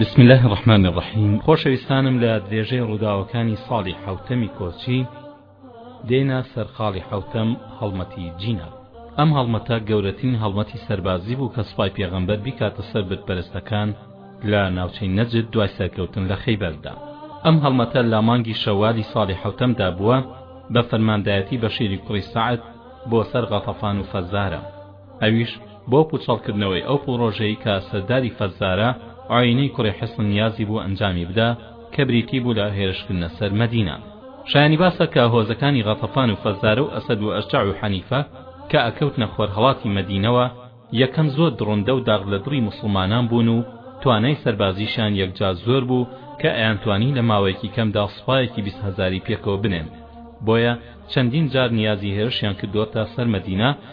بسم الله الرحمن الرحیم خۆشەویستانم لە درێژەی ڕووداوەکانی ساڵی حوتەمی کۆچی دێنا سەرقاڵی حوتەم هەڵمەتی جینا ئەم هەڵمەتە گەورەترین هەڵمەتی سەربازی بوو کە سوپای پێغەمبەر بیکاتە سەر بتپەرستەکان لە ناوچەی نەجد دوای سەرکەوتن لە خەیبەردا ئەم هەڵمەتە لە مانگی شەوالی ساڵی حوتەمدا بووە بە فەرماندایەتی بەشیری کوڕی سەعد بۆ سەر غەتەفان و فەزارە ئەویش بۆ پوچەڵکردنەوەی ئەو پڕۆژەی کە سەرداری فەزارە، عوەینەی کوڕی حصن نیازی بوو ئەنجامی بدا کە بریتی بوو لە هێرشکردنە سەر مەدینە. شایانی باسە کە هۆزەکانی غەتەفان و فەزارە و ئەسەد و ئەشجەع و حەنیفە کە ئەکەوتنە خۆرهەڵاتی مەدینەوە یەکەم زۆر دڕندە و داغ لە دڵی موسڵمانان بوون و توانای سەربازیشیان یەکجار زۆر بوو کە ئەیانتوانی لە ماوەیەکی کەمدا سوپایەکی بیست هەزاری پێکەوە بنێن بۆیە چەندین جار نیازی هێرشیان کردۆتە سەر مەدینە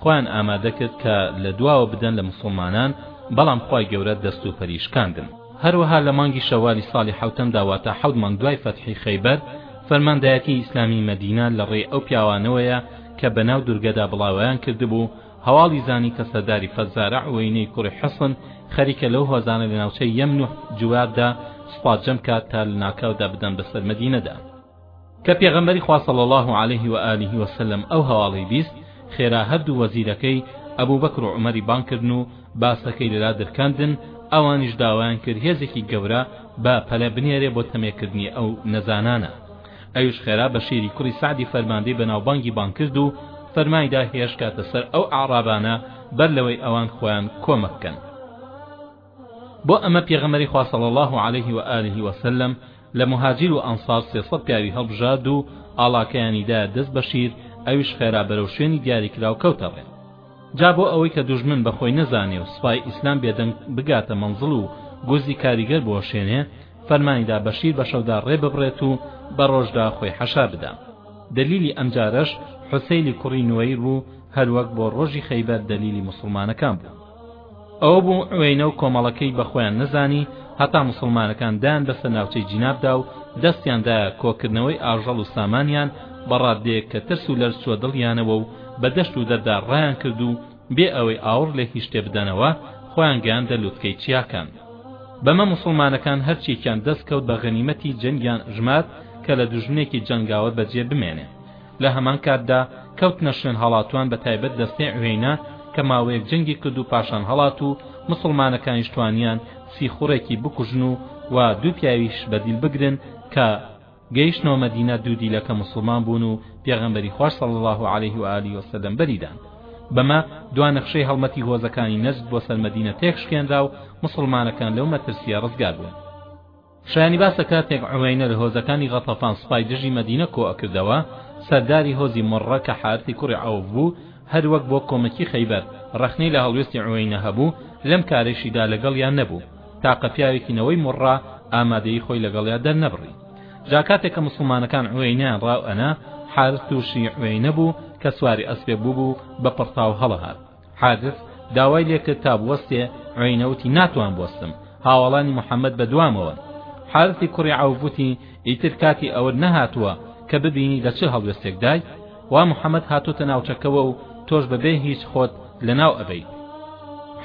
خۆیان ئامادە کرد کە لە دواوە بدەن لە موسڵمانان بەڵام خوای گەورە دەست و پەری شکاندن هەروەها لە مانگی شەوالی ساڵی حەوتەمدا واتە حەوت مانگ دوای فەتحی خەیبەر فەرماندایەتی ئیسلامی مەدینە لە ڕێی ئەو پیاوانەوەیە کە بە ناو دورگەدا بڵاوەیان کردبوو هەواڵی زانی کە سەرداری فەزارە عوەینەی کوڕی حەسن خەریکە لەو هۆزانە لە ناوچەی یەمن و جواردا سوپا جەم کات تا لە ناکاودا بدەن بەسەر مەدینەدا کە پێغەمبەری خوا صلی اللە علیه و آله و سلم ئەو هەواڵەی بیست خێرا هەردوو وەزیرەکەی ئەبو بەکر و عومەری بانگ کردن و باسەکەی لەلا درکاندن ئەوانیش داوایان کرد هێزێکی گەورە بە پەلە بنێرێ بۆ تەمێکردنی ئەو نەزانانە ئەویش خێرا بەشیری کوڕی سعدی فەرماندەی بەناوبانگی بانگ کرد و فەرمایدا هێرشکاتە سەر ئەو ئەعرابانە بەر لەوەی ئەوان خۆیان کۆمەک کەن بۆ ئەمە پێغەمبەری خوا صلی اللە علیه و آله و سلم لە مهاجر و ئەنصار سێ سەد پیاوی هەڵبژارد و ئاڵاکەیانی دا دەست بەشیر ئەویش خێرا بەرەو شوێنی دیاریکراو کەوتە ڕێ جا بۆ ئەوەی کە دوژمن بە خۆی نەزانێ و سپای ئیسلام بێدەنگ بگاتە مەنزڵ و گورزی کاریگەر بوەشێنێ فەرمانیدا بەشیر بە شەودا ڕێ ببڕێت و بە ڕۆژدا خۆی حەشا بدا دلیلی ئەمجارەش حسەیلی کوڕی نوەیر بوو هەروەک بۆ ڕۆژی خەیبەر دلیلی مسلمانەکان بوو ئەوە بوو عوێنە و کۆمەڵەکەی بە خۆیان نەزانی هەتا موسڵمانەکان دان بەسەر ناوچەی جینابدا و دەستیان دایە کۆکردنەوەی ئاژەڵ و سامانیان بە ڕاددەیەک کە ترس و لەرز چووە دڵیانەوە و بە دەشت و دەردا ڕایان کرد و بێ ئەوەی ئاوڕ لە هیچ شتێ بدەنەوە خۆیان گەیاندە لوتکەی چیاکان بەمە موسڵمانەکان هەرچیەکیان دەست کەوت بە غەنیمەتی جەنگیان ژمارد کە لە دوژمنێکی جەنگاوەر بەجێ بمێنێ لە هەمان کاتدا کەوتنە شوێن هەڵاتووان بە تایبەت دەستەی عویەینە کە ماوەیەک جەنگی کرد و پاشان هەڵات و موسڵمانەکانیش توانیان سیخوڕێکی بکوژن و و دوو پیاویش بە دیل بگرن کە گەیشتنەوە مەدینە دوو دیلەکە موسڵمان بوون و پێغەمبەری خوار صلی الله علیه و آله وسلم بەریدان بەمە دوا نەخشەی هەڵمەتی هۆزەکانی نەجد بۆ سەر مەدینە تێکشکێنرا و موسڵمانەکان لەو مەترسیە ڕزگار بوون شایانی باسە کاتێک عوەینر هۆزەکانی غەتەفان سوپای دژی مەدینە کۆئەکردەوە سەرداری هۆزی موڕڕە کە حارثی کوڕی عەوف بوو هەروەک بۆ کۆمەکی خەیبەر ڕەخنەی لە هەڵوێستی عوەینە هەبوو لەم کارەیشیدا لەگەڵیان نەبوو تاقە پیاوێکی نەوەی موڕڕە ئامادەیی خۆی لەگەڵیا دەرنەبڕی جا کاتێک کە موسڵمانەکان عوەینەیان ڕائەنا حارث تووشی عوەینە بوو کە سواری ئەسپێک بووبوو بە پڕتاو هەڵەهات حاجز داوای لێ کرد تا بوەستێ، عوینە وتی، ناتوان بوەستم، هاوەڵانی محەمەد بە دوامەوەن. حارثی کوڕی عەوف وتی، ئیتر کاتی ئەوەت نەهاتووە کە ببینی لە چ هەڵوێستێک دای؟ وا محەمەد هاتۆتە ناوچەکەوە و تۆش بە بێ هیچ خۆت لە ناو ئەبەیت.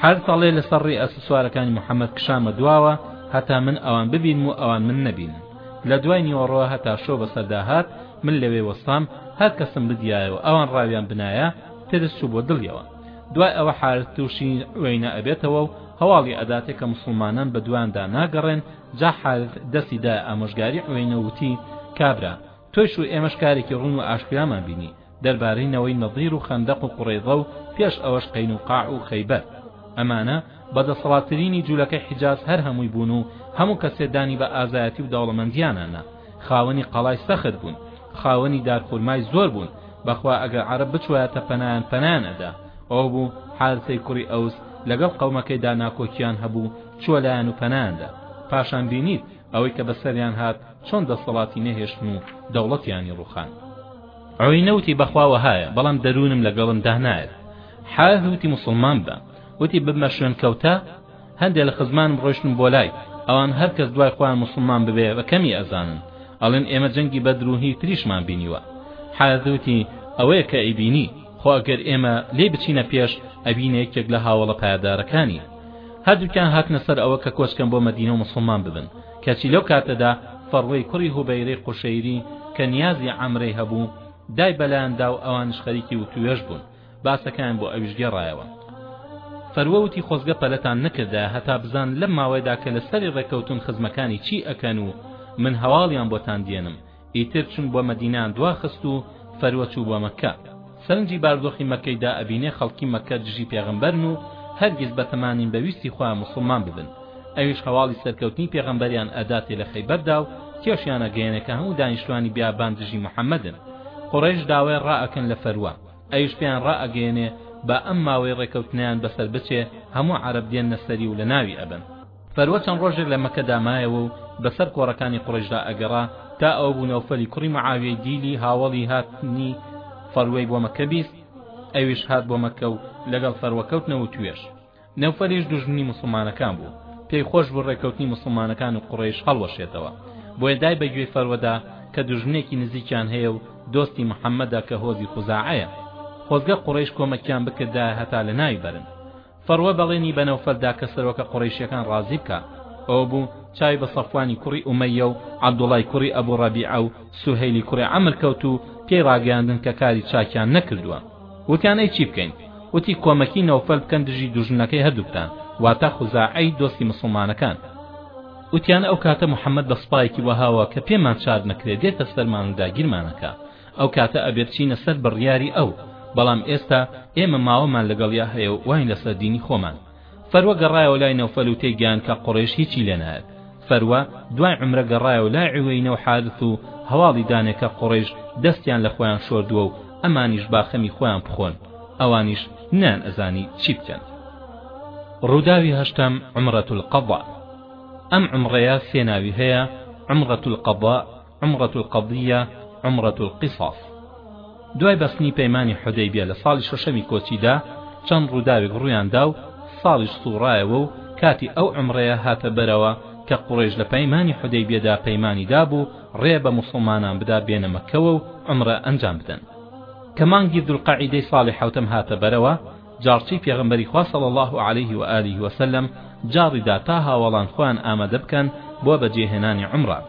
حارث ئەڵێ، لە سەر ڕێ ئەسپسوارەکانی محەمەد کشامە دواوە هەتا من ئەوان ببینم و ئەوان من نەبینن. لە دوای نیوەڕۆ هەتا شەو بە سەردا هات، من لەوێ وەستام، هەر کەسم بدیایە و ئەوان ڕاویان بنایە، ترس چوو بۆ دڵیەوە دوای ئەوە حارس تووشی عوەینە ئەبێتەوە و هەواڵی ئەداتێ کە موسڵمانان بە دوایاندا ناگەڕێن جا حارس دەستی دا ئامۆژگاری عوەینە وتی کابرا تۆیش و ئێمەش کارێکی ڕوون و ئاشکرامان بینی دەربارەی نەوەی نەظیر و خەندەق و قوڕەیضە و پێش ئەوەش قەینوقاع و خەیبەر ئەمانە بە دەسەڵاتترینی جولەکەی حیجاز هەر هەمووی بوون و هەموو کەسێ دانی بە ئازایەتی و دەوڵەمەندیانە نا خاوەنی قەڵای سەخر بوون خاوەنی دار خورمای زۆر بوون بەخوا ئەگەر عەرەب بچوایەتە پەنایان پەنایان ئەدا ئەوە بوو حارسەی کوڕی ئەوس لەگەڵ قەومەکەیدا ناکۆکیان هەبوو چووە لایەن و پەنایاندا پاشان بینیت ئەوەی کە بەسەریان هات چۆن دەسەڵاتی نەهێشتن و دەوڵەتیانی ڕوخان عوینە وتی بەخوا وەهایە بەڵام دەروونم لەگەڵم دانایەت حارث وتی موسڵمان بە وتی ببمە شوێنکەوتە؟ هەندێ لە خزمانم ڕۆیشتن بۆ لای، ئەوان هەر کەس دوای خۆیان موسڵمان ببێ بە کەمی ئەزانن، ئەڵێن ئێمە جەنگی بەدر و هی تریشمان بینیوە. حارث وتی ئەوەیە کە ئەیبینی، خۆ ئەگەر ئێمە لێی بچینە پێش، ئەبینە یەکێک لە هاوەڵە پایەدارەکانی. هەردووکیان هاتنە سەر ئەوە کە کۆچ کەن بۆ مەدینە و موسڵمان ببن، کەچی لەو کاتەدا فەڕوەی کوڕی هوبەیرەی قوشەیری کە نیازی عەمرەی هەبوو، دای بەلایاندا و ئەوانیش خەریکی وتووێژ بوون. باسەکەیان بۆ ئەویش گێڕایەوە فەروە وتی خۆزگە پەلەتان نەکردایە هەتا بزان لەم ماوەیەدا کە لەسەری ڕێکەوتون خزمەکانی چی ئەکەن و من هەواڵیان بۆتان دێنم ئیتر چون بۆ مەدینان دواخست و فەروە چوو بۆ مەکە سەرنجی باردۆخی مەکەیدا ئەبینێ خەڵکی مەکە دژی پێغەمبەرن و هەرگیز بەتەمانین بە ویستی خۆیان موسڵمان ببن ئەویش هەواڵی سەرکەوتنی پێغەمبەریان ئەداتێ لە خەیبەردا و تێشیانە گەیەنێکە هەموو دانیشتوانی بیابان دژی محەممەدن قڕێش داوای ڕائەکەن لە فەروە ئەویش پێیان ڕائەگەیەنێ با ئەم ماوەی ڕێکەوتنەیان بەسەر بچێ هەموو عەرەب دێننە سەری و لەناوی ئەبەن. فەروە چەند ڕۆژێک لە مەکەدا مایەوە و بەسەر کۆڕەکانی قوڕەیشدا ئەگەڕا تا ئەوە بوو نەوفەلی کوڕی معاویەی دیلی هاوەڵی هاتنی فەروەی بۆ مەککە بیست، ئەویش هات بۆ مەککە و لەگەڵ فەروە کەوتنە وتوێژ. نەوفەلیش دوژمنی موسڵمانەکان بوو پێی خۆش بوو ڕێکەوتنی موسڵمانەکان و قوڕەیش هەڵوەشێتەوە بۆیە دای بە گوێی فەروەدا کە دوژمنێکی نزیکیان هەیە و دۆستی محەممەدە کە هۆزی خوزاعەیە خۆزگە قوڕەیش کۆمەکیان بکردایە هەتا لە ناوی بەرن فەڕوە بەڵێنی بە نەوفەلدا کە سەرۆکە قوڕیشیەکان ڕازی بکە ئەوە بوو چاوی بە سەفوانی کوڕی ئومەیە و عەبدوڵای کوڕی ئەبوو ڕەبیعە و سوهەیلی کوڕی عەمر کەوت و پێی ڕاگەیاندن کە کاری چاکیان نەکردووە وتیان ئەی چی بکەین؟ وتی کۆمەکی نەوفەل بکەن دژی دوژمنەکەی هەردووکتان، واتە خوزاعەی دۆستی موسڵمانەکان. وتیان ئەو کاتە محەمەد بە سوپایەکی وەهاوە کە پێمان چار نەکرێ دێتە سەرمان و داگیرمان ئەکا، ئەو کاتە ئەبێ بچینە سەر بڕیاری ئەو، بەڵام ئێستا ئێمە ماوەمان لەگەڵیا هەیە و واین لەسەر دینی خۆمان. فەروە گەڕایەوە لای نەوفەل و تێیگەیاند کە قوڕەیش هیچی لێ نایەت فەروە دوای عومرە گەڕایەوە لای عوێینە و حارث و هەواڵی دانێ کە قوڕەیش دەستیان لە خۆیان شۆردووە و ئەمانیش با خەمی خۆیان بخۆن ئەوانیش نەیان ئەزانی چی بکەن ڕووداوی هەشتەم عومرەتولقەضا ئەم عومڕەیە سێ ناوی هەیە عومڕەتولقەضا عمرە القضیە عمرە القصاص دوای بەستنی پەیمانی حودەیبیە لە ساڵی شەشەمی کۆچیدا چەند ڕووداوێک ڕوویان دا و ساڵیش سوڕایەوە و کاتی ئەو عمرەیە هاتە بەرەوە کە قوڕەیش لە پەیمانی حودەیبیەدا پەیمانی دابوو ڕێ بە موسڵمانان بدا بێنە مەککەوە و عمرە ئەنجام بدەن کە مانگی ذوالقعیدەی ساڵی حەوتەم هاتە بەرەوە جاڕچی پێغمبەری خوا صلی الله علیه و آله و سلم جاڕیدا تا هاوەڵان خۆیان ئامادە بکەن بۆ بەجێهێنانی عمرە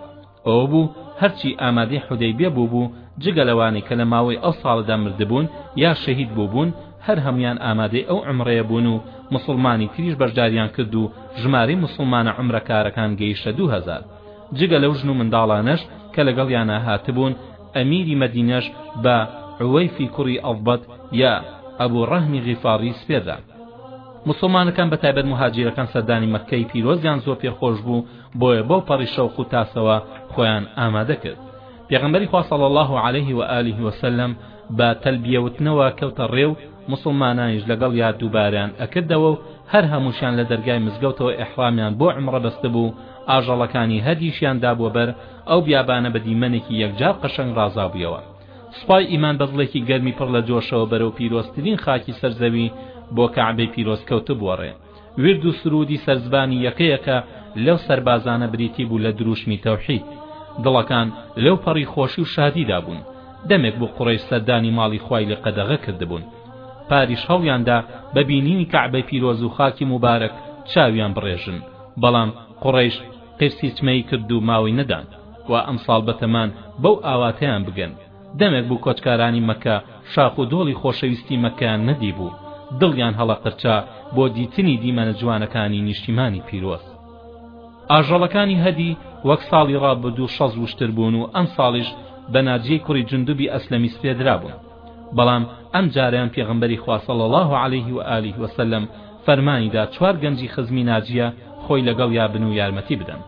ئەوە بوو هەرچی ئامادەی حودەیبیە بووبوو جگە لەوانەی کە لە ماوەی ئەو ساڵەدا مردبوون یا شەهید بووبوون هەر هەموویان ئامادەی ئەو عومڕەیە بوون و موسڵمانی تریش بەشداریان کرد و ژمارەی موسڵمانە عومرەکارەکان گەیشتە دوو هەزار جگە لەو ژن و منداڵانەش کە لەگەڵیانا هاتبوون ئەمیری مەدینەش بە عوەیفی کوڕی ئەڵبەت یا ئەبوو ڕەهمی غیفاڕی سپێررا موسڵمانەکان بەتایبەت موهاجیرەکان سەردانی مەککەی پیرۆزیان زۆر پێ خۆش بوو بۆیە بەو پەڕی شەوق و تاسەوە خۆیان ئامادە کرد پێغەمبەری خوا صلی اللە علیه و آله و سلم بە تەلبیە وتنەوە کەوتە ڕێ و موسڵمانانیش لەگەڵیا دووبارەیان ئەکردەوە و هەر هەمووشیان لە دەرگای مزگەوتەوە ئیحڕامیان بۆ عومڕە بەستبوو ئاژەڵەکانی هەدیشیان دابووە بەر ئەو بیابانە بە دیمەنێکی یەکجار قەشەنگ ڕازابوویەوە سوپای ئیمان بە دڵێکی گەرمی پڕ لە جۆشەوە بەرەو پیرۆزترین خاکی سەر زەوی بۆ کەعبەی پیرۆز کەوتبووە ڕێ ورد و سروودی سەر زبانی یەکەیەکە لەو سەربازانە بریتی بوو لە درووشمی تەوحید. دڵەکان لەو پەڕی خۆشی و شادیدا بوون. دەمێک بوو قوڕەیش سەردانی ماڵی خوای لێ قەدەغە کردبوون. پاریش هەوڵیان دا بە بینینی کەعبەی پیرۆز و خاکی موبارەک چاویان بڕێژن، بەڵام قوڕەیش قیرسی چمەی کرد و ماوەی نەدان وا ئەمساڵ بەتەمان بەو ئاواتەیان بگەن. دەمێک بوو کۆچکارانی مەککە شاخ و دۆڵی خۆشەویستی مەککەیان نەدیبوو، دڵیان هەڵەقرچا بۆ دیتنی دیمەنە جوانەکانی نیشتیمانی پیرۆز. ئاژەڵەکانی هەدی وەک ساڵی ڕابردوو شەست وشتر بوون و ئەمساڵیش بە ناجیەی کوڕی جندوبی ئەسلەمی سپێدرابوون، بەڵام ئەمجارەیان پێغەمبەری خوا صلی اللە علیه و آله و سلم فەرمانی دا چوار گەنجی خزمی ناجیە خۆی لەگەڵیا بن و یارمەتی بدەن.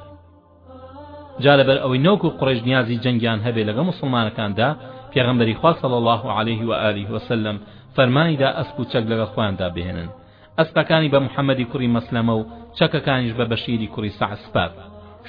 جا لەبەر ئەوەی نەوەکو قوڕەیش نیازی جەنگیان هەبێ لەگەڵ موسڵمانەکاندا پێغەمبەری خوا صلی اللە علیه و آله و سلم فەرمانی دا ئەسپ و چەک لەگەڵ خۆیاندا بهێنن ئەسپەکانی بە محەممەدی کوڕی مەسلەمە و چەکەکانیش بە بەشیری کوڕی سەعد سپارد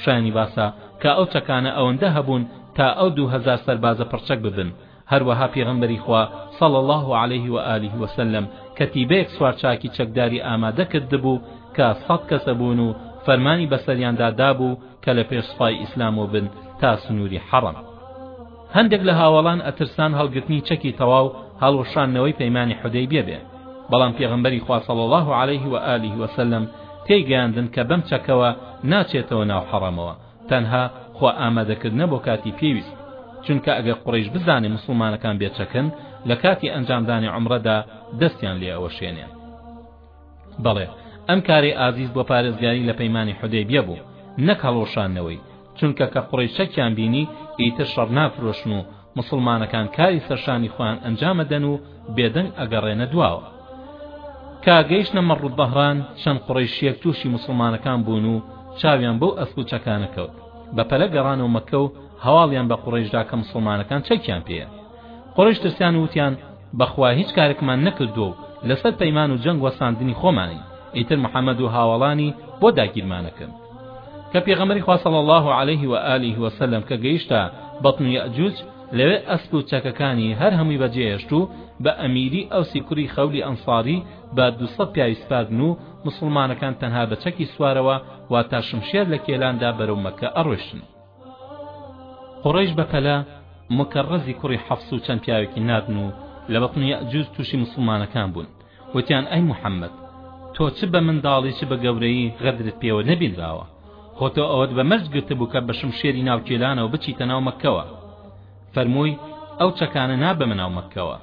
شایانی باسە کە ئەو چەکانە ئەوەندە هەبوون تا ئەو دوو هەزار سەربازە پڕچەک ببن هەروەها پێغەمبەری خوا صلی اللە علیه و آله و سلم کەتیبەیەک سوارچاکی چەکداری ئامادە کردبوو کە سەد کەسە بوون و فەرمانی بەسەریاندا دابوو کە لە پێش سوپای ئیسلامەوە بن تا سنووری حەڕەم هەندێک لە هاوەڵان ئەترسان هەڵگرتنی چەکی تەواو هەڵوەشاندنەوەی پەیمانی حودەیبیە بێ بەڵام پێغەمبەری خوا صلی اللە علیه و آله و سلم تێیگەیاندن کە بەم چەکەوە ناچێتەوە ناو حەڕەمەوە تەنها خوا ئامادەکردنە بۆ کاتی پێویست چونکە ئەگەر قوڕەیش بزانێ مسوڵمانەکان بێ چەکن لە کاتی ئەنجامدانی عومڕەدا دەستیان لێ ئەوەشێنێ بەڵێ ئەم کارەی ئازیز بۆ پارێزگاری لە پەیمانی حودەیبیە بوو نەک هەڵوەشانەوەی چونکە کە قوڕەی چەکیان بینی ئیتر شەڕ نافرۆشن و موسڵمانەکان کاری سەرشانی خۆیان ئەنجام ئەدەن و بێدەنگ ئەگەڕێنە دواوە کە گەیشتنە مەڕ الدەهران چەند قوڕەیشیەک تووشی موسڵمانەکان بوون و چاویان بەو ئەسپ و چەکانە کەوت بە پەلە گەڕانەوە مەکە و هەواڵیان بە قوڕەیشدا کە موسڵمانەکان چەکیان پێیە قوڕەیش ترسیان وتیان بەخوا هیچ کارێکمان نەکردووە و لەسەر پەیمان و جەنگ وەستاندنی خۆمانین ئیتر محەممەد و هاوەڵانی بۆ داگیرمانەکەن کە پێغەمبەری خوا صلی الله علیه و آله و سلم کە گەیشتە بطن یأجوج لەوێ ئەسپ و چەکەکانی هەر هەمووی بەجێهێشت و بە ئەمیری ئەوسی کوری خەولی ئەنصاری بە دووسەد پیاوی سپاردن و موسڵمانەکان تەنها بە چەکی سوارەوە واتا شمشێر لە کێلاندا بەرەو مەککە ئەڕۆیشتن قوڕەیش بە پەلە موکەڕەزی کوڕی حەفس و چەند پیاوێکی ناردن و لە بەتن یەئجوج تووشی موسڵمانەکان بوون وتیان ئەی محەممەد تۆ چ بە منداڵی چ بە گەورەیی غەدرت پێوە نەبینراوە خۆ تۆ ئەوەت بە مەرج گرتبوو کە بە شمشێری ناو کێلانەوە بچیتە ناو مەککەوە فەرمووی ئەو چەکانە نابەمە ناو مەککەوە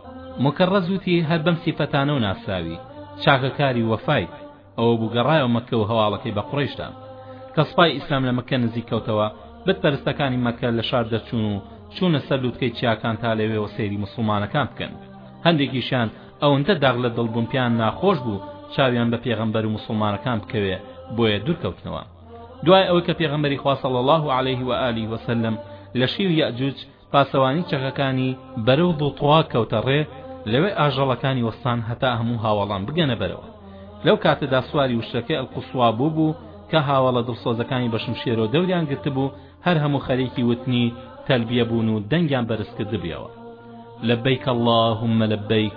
موکەڕەز وتی هەر بەم سیفەتانە و ناسراوی چاکەکاری وەفای ئەوە بوو گەڕایەوە مەککە و هەواڵەکەی بە قوڕەیش دا کە سوپای ئیسلام لە مەککە نزیک کەوتەوە بت پەرستەکانی مەککە لە شار دەرچوون و چوونە سەر لووتکەی چیاکان تا لەوێوە سەیری موسڵمانەکان بکەن هەندێکیشیان ئەوەندە داغ لە دڵ بوون پێیان ناخۆش بوو چاویان بە پێغەمبەر و موسڵمانەکان بکەوێ بۆیە دوور کەوتنەوە دوای ئەوەی کە پێغەمبەری خوا صلی الله علیه و آله وسلم لە شیوی یەئجوج پاسەوانی چەغەکانی بەرەو ذوطوا کەوتە ڕێ، لەوێ ئاژەڵەکانی وەستان هەتا هەموو هاوەڵان بگەنە بەرەوە. لەو کاتەدا سواری وشکەکەی القصوا بووبوو کە هاوەڵە دڵسۆزەکانی بە شمشێرەوە دەوریان گرتبوو، هەر هەموو خەریکی وتنی تەلبیە بوون و دەنگیان بەرزکردبویەوە، لبیک اللهم لبیک.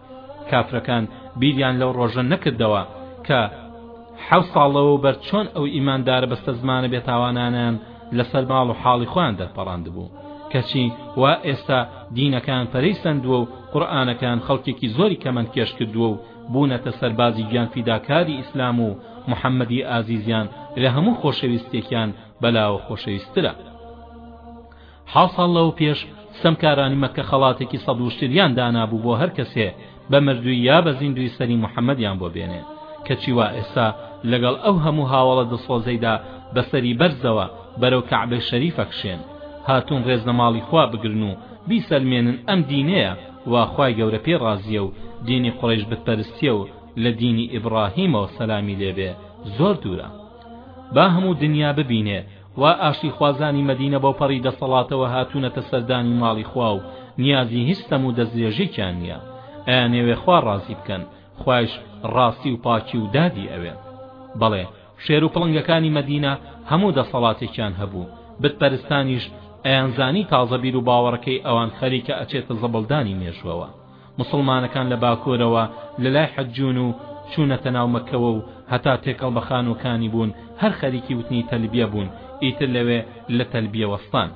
کافرەکان بیریان لەو ڕۆژە نەکردەوە کە حەوت ساڵ لەوەوبەر چۆن ئەو ئیماندارە بەستەزمانە بێتاوانانەیان لەسەر ماڵ و حاڵی خۆیان دەرپەڕاندبوو کەچی وا ئێستا دینەکان پەرەی سەندووە و قورئانەکان خەڵکێکی زۆری کەمەندکێش کردووە و بوونەتە سەربازی گیانفیداکاری ئیسلام و محەممەدی ئازیزیان لە هەموو خۆشەویستێکیان بەلاوە خۆشەویستترە حەو ساڵ لەوە پێش ستەمکارانی مەککە خەڵاتێکی سەد وشتریان دانابوو بۆ هەر کەسێ بە مردووی یا بە زیندووی سەری محەمەدیان بۆ بێنێ کەچی وا ئێستا لەگەڵ ئەو هەموو هاوەڵە دڵسۆزەیدا بە سەری بەرزەوە بەرەو کەعبەی شەریفە کشێن هاتوون ڕێز لە ماڵی خوا بگرن و بیسەلمێنن ئەم دینەیە وا خوای گەورە پێی ڕازییە و دینی قوڕەیش بتپەرستییە و لە دینی ئیبڕاهیمەوە سەلامی لێبێ زۆر دوورە با هەموو دنیا ببینێ وا ئاشتیخوازانی مەدینە بەوپەڕی دەسەڵاتەوە هاتوونەتە سەردانی ماڵی خوا و نیازی هیچ ستەم و دەستدرێژێکیان نییە ئەیانەوێ خوا ڕازی بکەن خوایش ڕاستی و پاکی و دادی ئەوێ بەڵێ شێر و پڵنگەکانی مەدینە هەموو دەسەڵاتێکیان هەبوو بتپەرستانیش ئەیانزانی تازە بیر و باوەڕەکەی ئەوان خەریکە ئەچێتە زەبڵدانی مێژووەوە موسڵمانەکان لە باکۆرەوە لە لای حەجون و چونەتە ناو مەکەوە و هەتا تێکەڵ بە خانوەکانی بون هەر خەریکی وتنی تەلبیە بون ئیتر لەوێ لە تەلبیە وەستان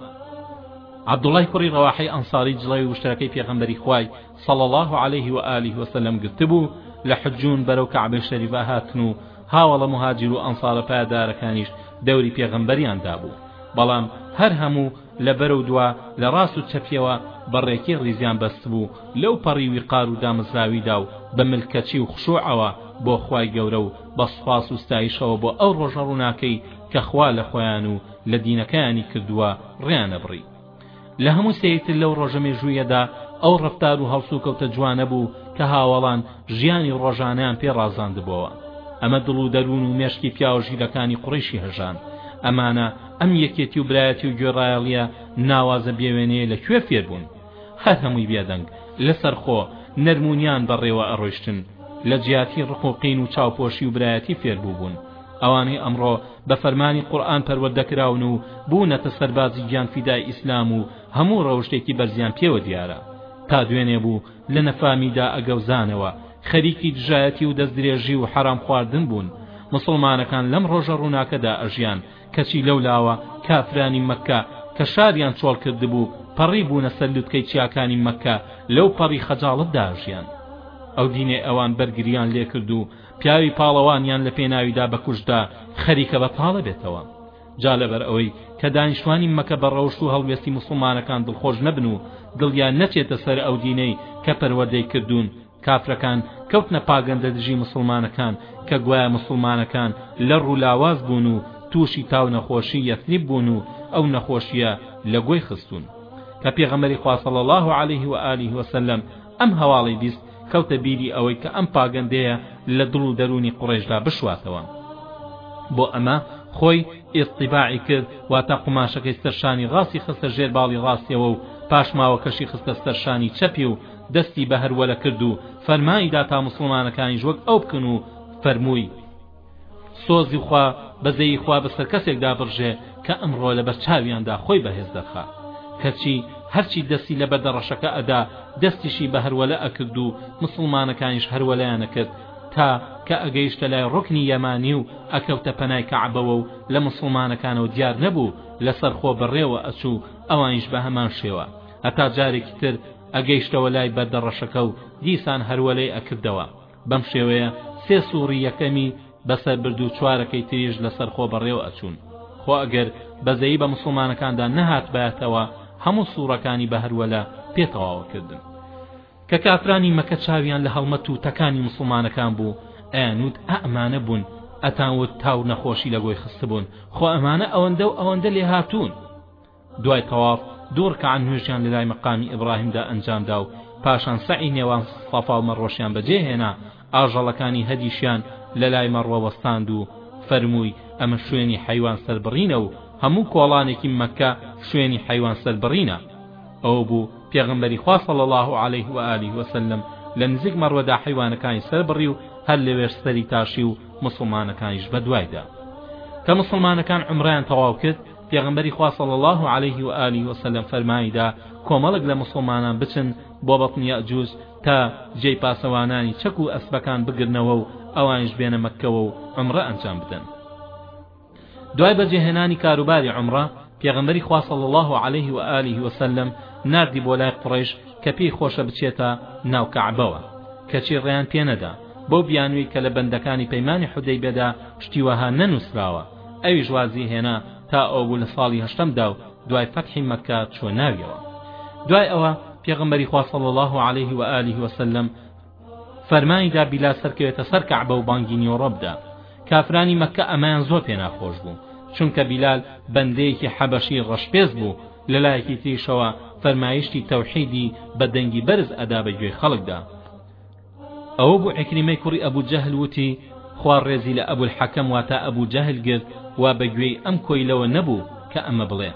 عبداللەی کوڕی ڕەواحەی ئەنساری جڵەوی وشترەکەی پێغەمبەری خوای صلی الله علیه و آله وسلم گرتبوو لە حجون بەرەو کەعبەی شەریفە هاتن و هاوەڵە مهاجر و ئەنسارە پایەدارەکانیش دەوری پێغەمبەریان دابوو بەڵام هەر هەموو لە بەرەو دوا لە ڕاست و چەپیەوە بە ڕێکەی ڕیزیان بەستبوو لەو پەڕی ویقار و دامزراویدا و بە ملکەچی و خشووعەوە بۆ خوای گەورە و بە سوپاس و ستایشەوە بۆ ئەو ڕۆژە ڕووناکەی کە خوا لە خۆیان و لە دینەکەیانی کردووە ڕێیانەبڕی لە هەموو سەیرتر لەو ڕۆژە مێژوویەدا ئەو ڕەفتار و هەڵسوکەوتە جوانە بوو کە هاوەڵان ژیانی ڕۆژانەیان پێ ڕازاندبۆوە ئەمە دڵ و دەروون و مێشکی پیاوە ژیرەکانی قوڕەیشی هەژاند ئەمانە ئەم یەکێتی و برایەتی و گوێڕایەڵیە ناوازە بێوێنەیە لە کوێ فێر بوون؟ هەر هەمووی بێدەنگ، لەسەرخۆ، نەرم و نیان بەڕێوە ئەڕۆیشتن، لە جیاتی ڕق و قین و چاوپۆشی و برایەتی فێر بووبوون. ئەوانەی ئەمڕۆ بە فەرمانی قورئان پەروەردە کراون و بوونەتە سەربازی گیانفیدای ئیسلام و هەموو ڕەوشتێکی بەرزیان پێوە دیارە. تا دوێنێ بوو لە نەفامی دا ئەگەوزانەوە، خەریکی دژایەتی و دەستدرێژی و حەرام خواردن بوون. موسڵمانەکان لەم ڕۆژە ڕووناکەدا ئەژیان، کەچی لەولاوە کافرانی مەککە کە شاریان چۆڵ کردبوو پەڕی بوونە سەر لوتکەی چیاکانی مەککە لەو پەڕی خەجاڵەتدا ئەژیان ئەو دینەی ئەوان بەرگریان لێکرد و پیاوی پاڵەوانیان لە پێناویدا بە کوشتدا خەریکە بە پاڵە بێتەوە جا لەبەر ئەوەی کە دانیشتوانی مەکە بە ڕەوشت و هەڵوێستی مسلمانەکان دڵخۆش نەبن و دڵیان نەچێتە سەر ئەو دینەی کە پەروەردەی کردوون کافرەکان کەوتنە پاگەندە دژی موسڵمانەکان کە گوایە موسڵمانەکان لەڕ و لاواز بوون و تووشی تاو نەخۆشی یەسریب بوون و ئەو نەخۆشییە لە گۆی خستوون کە پێغەمبەری خوا صلی اللە علیه و آله و سلم ئەم هەواڵەی بیست کەوتە بیری ئەوەی کە ئەم پاگەندەیە لە دڵ و دەروونی قوڕێشدا بشواتەوە بۆ ئەمە خۆی ئیستیباعی کرد واتە قوماشەکەی سەرشانی ڕاستی خستە ژێر باڵی ڕاستیەوە و پاشماوەکەشی خستە سەرشانی چەپی و دەستی بە هەرولە کرد و فەرمانی دا تا موسڵمانەکانیش وەک ئەو بکەن و فەرمووی، سۆزی خوا، بەزەیی خوا بە سەر کەسێکدا بڕژێ کە ئەمڕۆ لە بەر چاویاندا خۆی بە هێز دەرخا. کەچی هەرچی دەستی لە بەردە ڕەشەکە ئەدا دەستیشی بە هەرولە ئەکرد و موسڵمانەکانیش هەرولەیان ئەکرد تا کە ئەگەیشتە لای ڕوکنی یەمانی و ئەکەوتە پەنای کەعبەوە و لە موسڵمانەکانەوە دیار نەبوو لە سەر خۆ بەڕێوە ئەچوو ئەوانیش بە هەمان شێوە هەتا جارێکی تر ئەگەیشتەوە لای بەردە ڕەشەکە و دیسان هەرولەی ئەکردەوە بەم شێوەیە سێ سوڕی یەکەمی بەسەر برد و چوارەکەی تریش لەسەر خۆ بەڕێوە ئەچوون خۆ ئەگەر بەزەیی بە موسڵمانەکاندا نەهاتبایەتەوە هەموو سوڕەکانی بە هەرولە پێ تەواوە کردن کە کافرانی مەکە چاویان لە هەڵمەت و تەکانی موسڵمانەکان بوو ئەیانوت ئەمانە بوون ئەتانوت تاو نەخۆشی لە گۆی خستبوون خۆ ئەمانە ئەوەندە و ئەوەندە لێهاتوون دوای تەواف دوو ڕکەعە نوێژیان لە لای مەقامی ئیبڕاهیمدا ئەنجام دا و پاشان سەعی نێوان سەفا و مەڕوەشیان بەجێ هێنا ئاژەڵەکانی هەدیشیان لە لای مەڕوە وەستاند و فەرمووی ئەمە شوێنی حەیوان سەربڕینە و هەموو کۆڵانێکی مەککە شوێنی حەیوان سەربڕینە ئەوە بوو پێغمبەری خوا صلی الله علیه و آله وسلم لە نزیک مەڕوەدا حیوانەکانی سەربڕی و هەر لەوێش سەری تاشی و مسلمانەکانیش بەدوایدا کە مسلمانەکان عمرەیان تەواو کرد پێغەمبەری خوا صلی اللە علیه و آله و سلم فەرمانیدا کۆمەڵێک لە موسڵمانان بچن بۆ بەطن یەئجوج تا جێی پاسەوانانی چەک و ئەسپەکان بگرنەوە و ئەوانیش بێنە مەککەوە و عومڕە ئەنجام بدەن دوای بەجێهێنانی کاروباری عومڕە پێغەمبەری خوا صلی اللە علیه و آله و سلم ناردی بۆ لای قڕیش کە پێی خۆشە بچێتە ناو کەعبەوە کەچی ڕێیان پێنەدا بەو بیانووی کە لە بەندەکانی پەیمانی حودەیبێدا شتی وەها نەنووسراوە ئەویش وازی هێنا تا ئەوبوو لە ساڵی هەشتەمدا و دوای فەتحی مەککە چووە ناویەوە دوای ئەوە پێغمبەری خوا صلی الله علیه و آله و سلم فەرمانی دا بیلال سەرکەوێتە سەر کەعبە و بانگی نیوەڕۆ بدا کافرانی مەککە ئەمەیان زۆر پێ ناخۆش بوو چونکە بیلال بەندەیەکی حەبەشی ڕەشپێز بوو لە لایەکی تریشەوە فەرمایشتی تەوحیدی بە دەنگی بەرز ئەدا بە گوێی خەڵکدا ئەوە بوو عیکریمەی کوڕی ئەبو جەهل وتی خوا ڕێزی لە ئەبو الحەکەم واتا ئەبو جەهل گرت وا بە گوێی ئەم کۆیلەوە نەبوو کە ئەمە بڵێ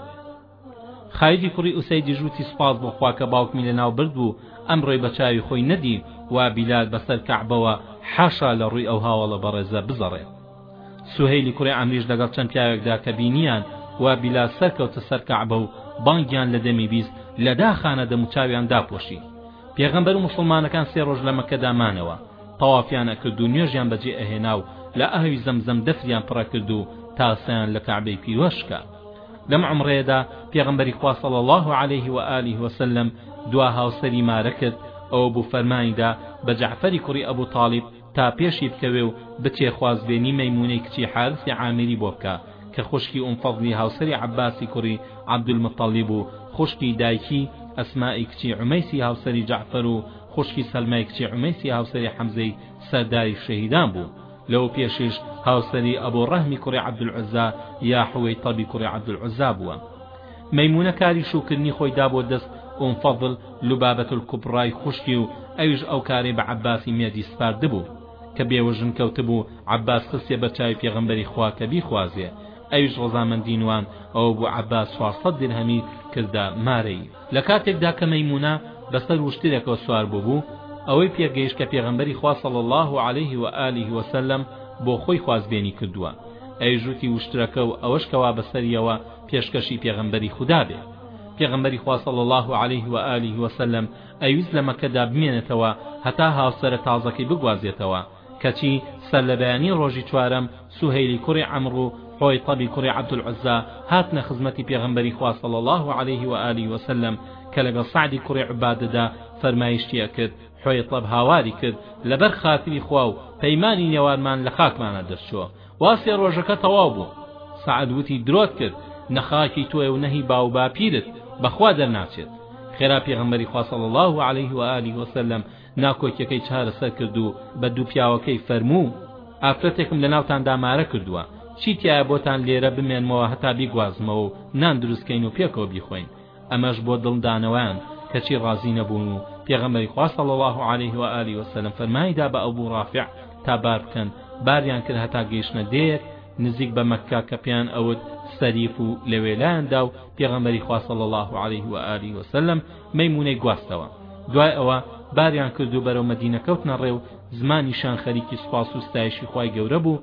خالیدی کوڕی ئوسەیدیش وتی سوپاس بۆ خوا کە باوکمی لە ناو برد بوو ئەمڕۆی بە چاوی خۆی نەدی وا بیلال بەسەر کەعبەوە حاشا لە ڕووی ئەو هاوەڵە بەڕێزە بزەڕێ سوهەیلی کوڕی عەمریش لەگەڵ چەند پیاوێکدا کە بینیان وا بیلال سەرکەوتە سەر کەعبە و بانگیان لە دەمی بیست لە داخانە دەموچاویان داپۆشی پێغەمبەر و موسڵمانەکان سێ ڕۆژ لە مەککەدا مانەوە تەوافیان ئەکرد و نوێژیان بەجێ ئەهێنا و لە ئاوی زەمزەم دەفریان پڕ ئەکرد و تا سەیان لە کەعبەی پیرۆز شکا لەم عمڕەیەدا پێغەمبەری خوا صلی الله علیه و آله و سلم دوا هاوسەری مارە کرد ئەوە بوو فەرمانیدا بە جەعفەری کوڕی ئەبو طالیب تا پێشی بکەوێ و بچێ خوازبێنی مەیموونەی کچی حارسی عامری بۆ بکا کە خوشکی ئوم فەزلی هاوسەری عەباسی کوڕی عەبدولموتەڵیب و خوشکی دایکی ئەسمائی کچی عومەیسی هاوسەری جەعفەر و خوشکی سەلمای کچی عومەیسی هاوسەری حەمزەی سەرداری شەهیدان بوو لەوە پێشیش هاوسەری ئەبو ڕەهمی کوڕی عەبدولعوزا یا حوەیتەبی کوڕی عەبدولعوزا بووە. مەیمونە کاری شووکردنی خۆی دا بۆ دەست ئوم فەزل، لوبابەت الکبرای خوشکی و ئەویش ئەو کارەی بە عەباسی مێدی سپاردبوو. کە بێوژن کەوتبوو، عەباس خستیە بەر چاوی پێغەمبەری خوا کە بیخوازێ. ئەویش ڕەزامەندی نوان، ئەوە بوو عەباس چوار سەد دیرهەمی کردە مارەی. لە کاتێکدا کە مەیمونە بە سەر وشترێکەوە سوار بووبوو، ئەوەی پێ گەیشت کە پێغەمبەری خوا صلی اللە علیه و آله و سلم بۆ خۆی خوازبێنی کردووە. ئەویش وتی وشترەکە و ئەوەش کە وا بە سەریەوە، پێشکەشی پێغەمبەری خودا بێ پێغەمبەری خوا صلی الله علیه و آله و سلم ئەویست لە مەککەدا بمێنێتەوە هەتا هاوسەرە تازەکەی بگوازێتەوە کەچی سەر لە بەیانی ڕۆژی چوارەم سوهەیلی کوڕی عەمڕ و حۆیتەبی کوڕی عەبدولعەزا هاتنە خزمەتی پێغەمبەری خوا صلی الله علیه و آله و سلم کە لەگەڵ سعدی کوڕی عبادەدا فەرمایشتی ئەکرد حۆیتەب هاواری کرد لەبەر خاتری خوا و پەیمانی نێوانمان لە خاکمانە دەرچووە وا سێ ڕۆژەکە تەواو بوو سەعد وتی درۆت کرد نە خاکی تۆیە و نە هی باو باپیرت بەخوا دەرناچێت خێرا پێغەمبەری خوا صلی الله علیه و آله وسلم ناکۆکیەکەی چارەسەر کرد و بە دوو پیاوەکەی فەرموو ئافرەتێکم لە ناوتاندا مارە کردووە چی تایە بۆتان لێرە بمێنمەوە هەتا بیگوازمەوە و نان دروستکەین و پێکەوە بیخۆین ئەمەش بۆ دڵ دانەوەیان کەچی ڕازی نەبوون و پێغەمبەری خوا صلی اللە علیه و آله و سلم فەرمانی دا بە ئەبو ڕافع تا بار بکەن باریان کرد هەتا گەیشتنە دێیەک نزیک بە مەککە کە پێیان ئەوت سەریف و لەوێ لایان دا و پێغەمبەری خوا صلی اللە علیه و آله و سلم مەیمونەی گواستەوە دوای ئەوە باریان کرد و بەرەو مەدینە کەوتنە ڕێ و زمانیشان خەریکی سوپاس و ستایشی خوای گەورە بوو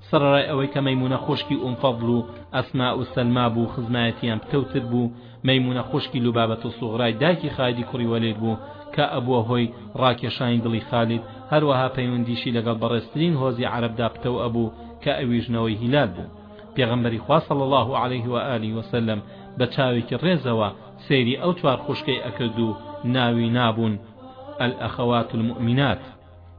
سەڕەرای ئەوەی کە مەیمونە خوشکی ئوم فەضل و ئەسما و سەلما بوو خزمایەتیان پتەو تر بوو مەیمونە خوشکی لوبابەت سوغرای دایکی خالیدی کوڕی وەلید بوو کە ئەبووە هۆی ڕاکێشانی دڵی خالید هەروەها پەیوەندیشی لەگەڵ بەڕێزترین هۆزی عەرەبدا پتەو ئەبوو کە ئەویش نەوەی هیلال بوو پێغەمبەری خوا صلی الله علیه و آله وسلم بە چاوێکی ڕێزەوە سەیری ئەو چوار خوشکەی ئەکرد و ناوی نابوون الأخوات المؤمنات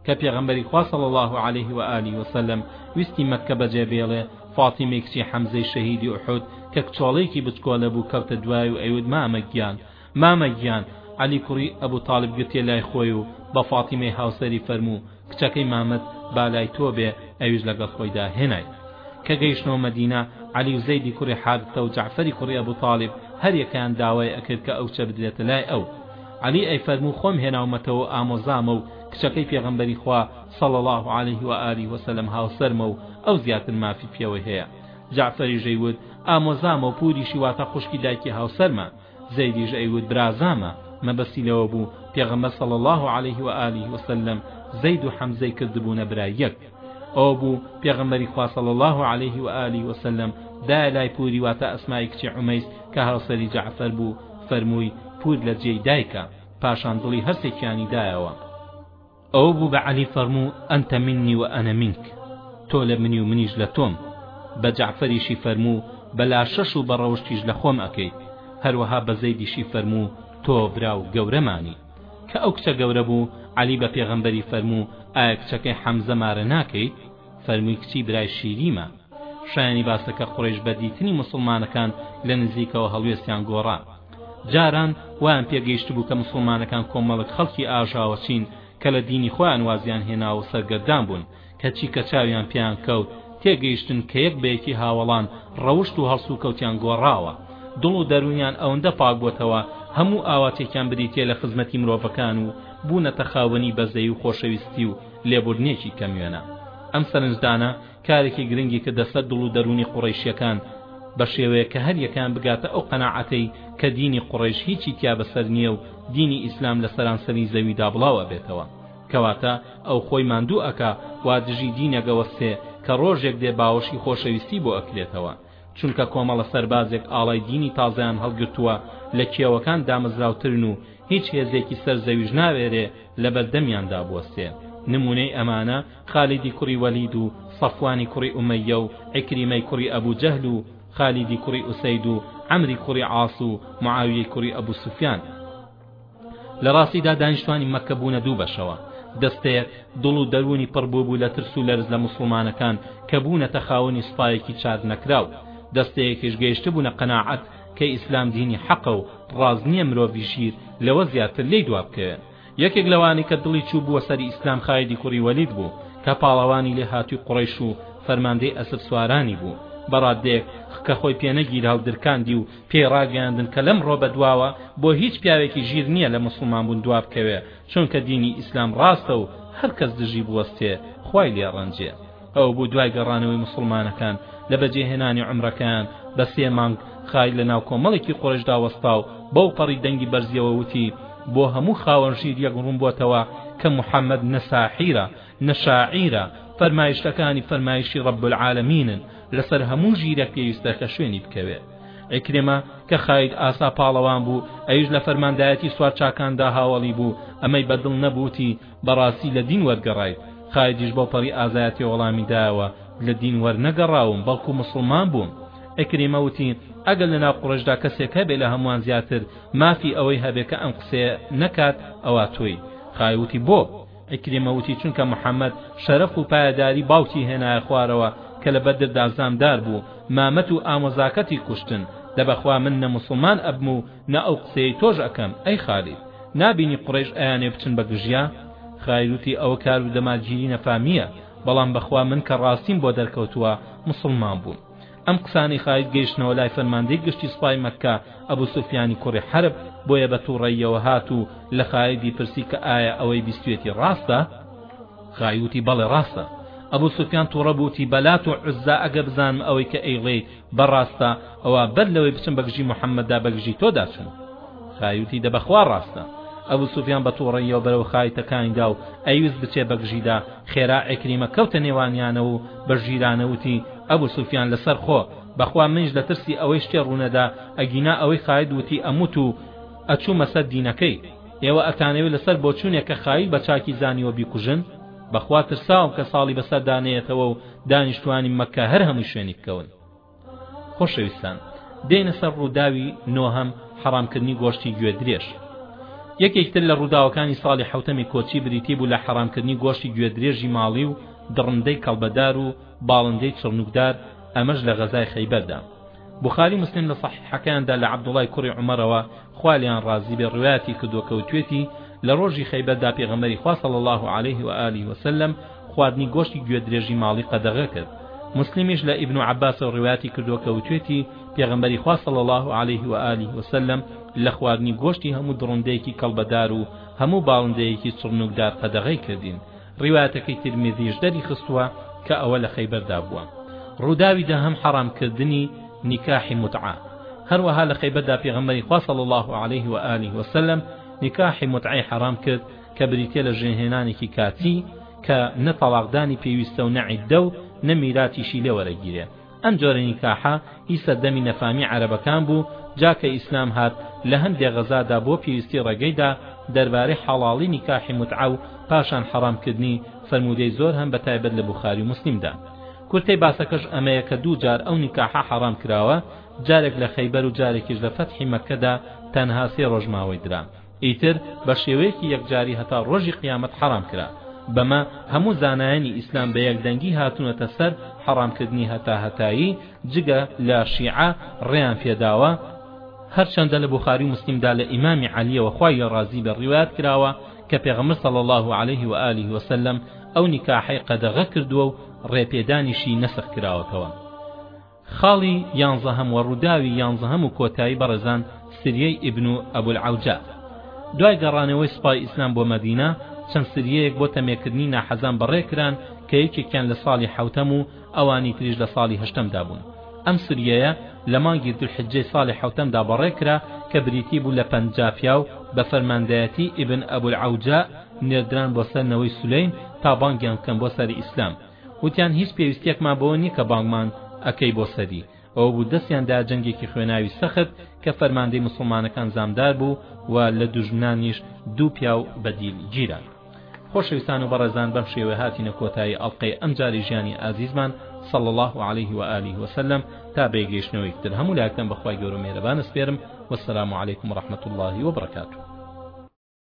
کە پێغەمبەری خوا صلی اللە علیه و آله و سلم ویستی مەککە بەجێ بێڵێ فاطیمەی کچی حەمزەی شەهیدی ئوحود کە کچۆڵێکی بچکۆلە بوو کەوتە دوای و ئەیوت مامە گیان مامە گیان عەلی کوڕی ئەبو طالب گرتیە لای خۆی و بە فاطیمەی هاوسەری فەرموو کچەکەی مامت با لای تۆ بێ ئەویش لەگەڵ خۆیدا هێنای کە گەیشتنەوە مەدینە عەلی و زەیدی کوڕی حارثە و جەعفەری کوڕی ئەبو طالب هەر یەکەیان داوای ئەکرد کە ئەو کچە بدرێتە لای ئەو عەلی ئەی فەرموو خۆم هێناومەتەوە ئامۆزامە و کچەکەی پێغەمبەری خوا صلی اللە علیه و آله و سلم هاوسەرمە و ئەو زیاتر مافی پێوەی هەیە جەعفەریش ئەیوت ئامۆزامە و پوریشی واتە خوشکی دایکی هاوسەرمە زەیدیش ئەیوت برازامە مەبەستی لەوە بوو پێغەمبەر صلی اللە علیه و آله و سلم زەید و حەمزەی کردبوونە برای یەک ئەوە بوو پێغەمبەری خوا صلی اللە علیه و آله و سلم دایە لای پوری واتە ئەسمای کچی عومیس کە هاوسەری جەعفەر بوو فەرمووی پور لە جێی دایکە پاشان دڵی هەرسێکیانی دایەوە ئەو بوو بە عەلی فەرموو ئەنت منی و ئەنە منک تۆ لە منی و منیش لە تۆم بە جەعفەریشی فەرموو بە لاشەش و بە ڕەوشتیش لە خۆم ئەکەیت هەروەها بە زەیدیشی فەرموو تۆ برا و گەورەمانی کە ئەو کچە گەورە بوو عەلی بە پێغەمبەری فەرموو ئایا کچەکەی حەمزە مارە ناکەیت فەرمووی کچی برای شیریمە شایانی باسە کە قوڕەیش بە دیتنی موسڵمانەکان لە نزیکەوە هەڵوێستیان گۆڕا جاران وایان پێگەیشتبوو کە مسڵمانەکان کۆمەڵک خەڵکی ئاژاوەچین کە لە دینی خۆیان وازیان هێناوە و سەرگەردان بوون کەچی کە چاویان پێیان کەوت تێگەیشتن کە یەک بە یەکی هاوەڵان ڕەوشت و هەڵسوکەوتیان گۆڕاوە دڵ و دەروونیان ئەوەندە پاک بۆتەوە هەموو ئاواتێکیان بریتیە لە خزمەتی مرۆڤەکان و بوونەتە خاوەنی بەزەی و خۆشەویستی و لێبوردنێکی کەموێنە ئەم سەرنجدانە کارێکی گرنگی کردە سەر دڵ و دەروونی قوڕیشیەکان بە شێوەیە کە هەر یەکان بگاتە ئەو قەناعەتەی کە دینی قوڕیش هیچی تیا بەسەر نییە و دینی ئیسلام لە سەرانسەری زەویدا بڵاو ئەبێتەوە کەواتە ئەو خۆی ماندوو ئەکا وا دژی دینێک ئەوەستێ کە ڕۆژێک دێ باوەشی خۆشەویستی بۆ ئەکرێتەوە چونکە کۆمەڵە سەربازێک ئاڵای دینی تازەیان هەڵگرتووە لە کێوەکان دامەزراوترن و هیچ هێزێکی سەر زەویش ناوێرێ لە بەردەمیاندا بوەستێ نمونەی ئەمانە خالیدی کوڕی وەلید و سەفوانی کوڕی ئومەیە و عیکریمەی کوڕی ئەبو جەهل و خالیدی کوڕی ئوسەید و عەمری کوڕی عاس و معاویەی کوڕی ئەبو سوفیان لە ڕاستیدا دانیشتوانی مەککە بوونە دوو بەشەوە دەستەیەک دڵ و دەروونی پڕ بووبوو لە ترس و لەرز لە موسڵمانەکان کە بوونەتە خاوەنی سوپایەکی چاک نەکراو دەستەیەکیش گەیشتبوونە قەناعەت کە ئیسلام دینی حەقە و ڕاز نییە مرۆڤی ژیر لەوە زیاتر لێی دوا بکەوێت یەکێک لەوانی کە دڵی چوو بووە سەری ئیسلام خایدی کوڕی وەلید بوو کە پاڵەوانی لێهاتووی قوڕیش و فەرماندەی ئەسپ سوارانی بوو بە ڕاددەیەک خکە خۆی پێنەگیرا و درکاندی و پێی ڕاگەیاندن کە لەم ڕۆ بەدواوە بۆ هیچ پیاوێکی ژیر نیە لە موسڵمان بوون دوا بکەوێ چونکە دینی ئیسلام ڕاستە و هەر کەس دژی بوەستێ خوای لێ ڕەنجێ ئەوە بوو دوای گەڕانەوەی موسڵمانەکان لە بەجێهێنانی عومرەکەیان بە سێ مانگ خای لە ناو کۆمەڵێکی قورێشدا وەستا و بەو پەڕی دەنگی بەرزیەوە وتی بۆ هەموو خاوەن ژیر یەک ڕوون بۆتەوە کە محەمەد نە ساحیرە نە شاعیرە، فەرمایشتەکانی فەرمایشی رب العالمینن لەسەر هەموو ژیرێک پێویستە کە شوێنی بکەوێ. عیکرمە کە خاید ئاسا پاڵەوان بوو، ئەویش لە فەرماندایەتی سوارچاکاندا هاوەڵی بوو، ئەمەی بە دڵ نەبوو وتی، بەڕاستی لە دین وەرگەڕایت. خایدیش بەوپەڕی ئازایەتییە وەڵامی دایەوە، لە دین وەرنەگەڕاوم، بەڵکو موسڵمان بووم. عیکرمە وتی، ئەگەر لەناو قوڕەیشدا کەسێک هەبێ لە هەمووان زیاتر مافی ئەوەی هەبێ کە ئەم قسەیە نەکات، ئەوا تۆی. خاید وتی، بۆ؟ عیکریمە وتی، چونکە محەمەد شەرەف و پایەداری باوکی هێنایە خوارەوە کە لە بەدردا زامدار بوو، مامت و ئامۆزاکەتی کوشتن، دە بەخوا من نە موسڵمان ئەبم و نە ئەو قسەیەی تۆش ئەکەم، ئەی خالید! نابینی قوڕەیش ئەیانەوێ بچن بە گژیا؟ خالید وتی، ئەوە کار و دەمارگیری نەفامییە، بەڵام بەخوا من کە ڕاستیم بۆ دەرکەوتووە، موسڵمان بووم. ئەم قسانەی خالید گەیشتنەوە لای فەرماندەی گشتی سوپای مەککە، ئەبو سوفیانی کوڕی حەرب، بۆیە بە تووڕەییەوە هات و لە خالیدی پرسی کە ئایا ئەوەی بیستوویەتی ڕاستە؟ خالید وتی، بەڵێ ڕاستە. ئەبو سوفیان تووڕە بوو، وتی، بە لات و عوززا ئەگەر بزانم ئەوەی کە ئەیڵێیت بە ڕاستە، ئەوا بەر لەوەی بچم بە گژی محەممەددا بە گژی تۆدا چووم. خالید وتی، دە بە خوا ڕاستە. ئەبو سوفیان بە تووڕەییەوە بەرەو خالید تەکانی دا و ئەیوست بچێ بە گژیدا، خێرا عیکریمە کەوتە نێوانیانەوە و بە ژیرانە وتی، ئەبو سوفیان لەسەر خۆ، بەخوا منیش لە ترسی ئەوەی شتێ ڕوونەدا، ئەگینا ئەوەی خالید وتی ئەموت و ئەچوومە سەر دینەکەی. ئێوە ئەتانەوێ لەسەر بۆچوونێک کە خالید بە چاکی زانیوە بیکوژن؟ بەخوا ترساوم کە ساڵی بەسەردا نەیەتەوە و دانیشتووانی مەککە هەر هەمووی شوێنی بکەون. خۆشەویستان دێینە سەر ڕووداوی نۆهەم، حەڕامکردنی گۆشتی گوێ درێژ. یەکێکی تر لە ڕووداوەکانی ساڵی حەوتەمی کۆچی بریتی بوو لە حەڕامکردنی گۆشتی گوێ درێژی ماڵی و دڕندەی کەڵبەدار و باڵندەی چڕنوکدار ئەمەش لە غەزای خەیبەردا بوخاری مسلم لە صحیحەکەیاندا لە عەبدوڵای کوڕی عومەرەوە خوا لێیان ڕازی بێ ڕوایەتی کردووە کەوتوێتی لە ڕۆژی خەیبەردا پێغەمەری خوا صلی الله عليه و آله وسلم خواردنی گۆشتی گوێ درێژی ماڵی قەدەغە کرد مسلمیش لە ئیبن عباس و ڕوایەتی کردووە کەوتوێتی پێغەمبەری خوا صلی الله عليه و آله وسلم لە خواردنی گۆشتی هەموو دڕندەیەکی کەڵبەدار و هەموو باڵندەیەکی چڕنوکدار قەدەغەی کردین ڕیوایەتەکەی تیرمیزیش دەریخستووە کە ئەوە لە خەیبەردا بووە ڕووداوی دەهەم حەڕامکردنی نیکاحی موتعە هەروەها لە خەیبەردا پێغەمبەری خوا صلی الله علیه و آله و سلم نیکاحی موتعەی حەڕام کرد کە بریتیە لە ژنهێنانێکی کاتی کە نە تەڵاقدانی پێویستە و نە عیددە و نە میراتیشی لێ وەرەگیرێ ئەم جۆرە نیکاحە هی سەردەمی نەفامی عەرەبەکان بوو، جا کە ئیسلام هات لە هەندێ غەزادا بۆ پێویستی ڕێگەیدا دەربارەی حەڵاڵی نیکاحی موتعە و پاشان حەڕام کردنی، فەرموودەی زۆر هەن بەتایبەت لە بوخاری و موسلیمدا. کورتەی باسەکەش ئەمەیە کە دوو جار ئەو نیکاحە حەڕام کراوە، جارێک لە خەیبەر و جارێکیش لە فەتحی مەککەدا تەنها سێ ڕۆژ ماوەی درا. ئیتر بە شێوەیەکی یەکجاری هەتا ڕۆژی قیامەت حەڕام کرا بەمە هەموو زانایانی ئیسلام بە یەک دەنگی هاتوونەتە سەر حەڕام کردنی هەتا هەتایی جگە لە شیعە ڕێیان پێداوە هەرچەندە لە بوخاری و مسلم دا لە ئیمامی عەلیەوە خوای لێ ڕازی بێ ڕیوایەت کراوە کە پێغەمبەر صلی الله علیه و آله و سلم ئەو نیکاحەی قەدەغە کردووە و ڕێ پێدانیشی نەسخ کراوەتەوە خاڵی یانزەهەم و ڕووداوی یانزەهەم و کۆتایی بەڕێزان سریەی ئیبن و ئەبولعەوجە دوای گەڕانەوەی سوپای ئیسلام بۆ مەدینە چەند سریەیەک بۆ تەمێکردنی ناحەزان بەڕێ کران کە یەکێکیان لە ساڵی حەوتەم و ئەوانی تریش لە ساڵی هەشتەمدا بوون ئەم سریەیە لە مانگی دولحجەی ساڵی حەوتەمدا بەڕێ کرا کە بریتی بوو لە پەنجا پیاو بە فەرماندایەتی ئیبن ئەبولعەوجە نێردران بۆ سەر نەوەی سولەیم تا بانگیان بکەن بۆ سەر ئیسلام وتیان هیچ پێویستیەکمان بەوە نیە کە بانگمان ئەکەی بۆ سەری ئەوە بوو دەستیان دا جەنگێکی خوێناوی سەخت کە فەرماندەی موسڵمانەکان زامدار بوو و لە دوژمنانیش دوو پیاو بە دیل گیران خۆشەویستان و بەڕێزان بەم شێوەیە هاتینە کۆتایی ئەڵقەی ئەمجاری ژیانی ئازیزمان صلى الله عليه وآله وسلم تا بێگەیشتنەوەی تر هەموو لاکتان بەخوای گەورە مێرەبان سپێرم والسلام عليكم ورحمة الله وبركاته